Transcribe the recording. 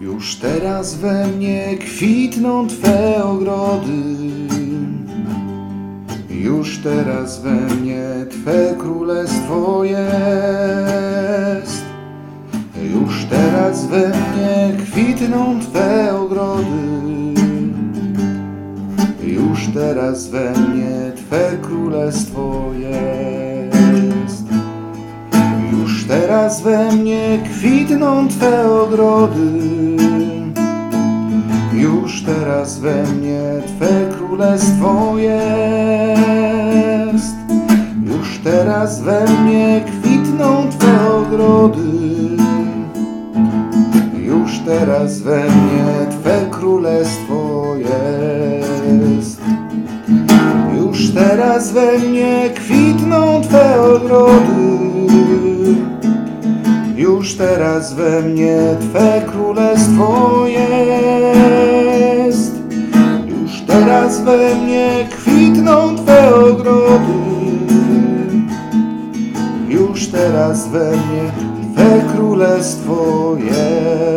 Już teraz we mnie kwitną Twe ogrody. Już teraz we mnie Twe królestwo jest. Już teraz we mnie kwitną Twe ogrody. Już teraz we mnie Twe królestwo jest. Teraz we mnie kwitną Twe ogrody. Już teraz we mnie Twe królestwo jest. Już teraz we mnie kwitną Twe ogrody. Już teraz we mnie Twe królestwo jest. Już teraz we mnie kwitną Twe ogrody. Teraz we mnie Twe królestwo jest. Już teraz we mnie kwitną Twe ogrody. Już teraz we mnie Twe królestwo jest.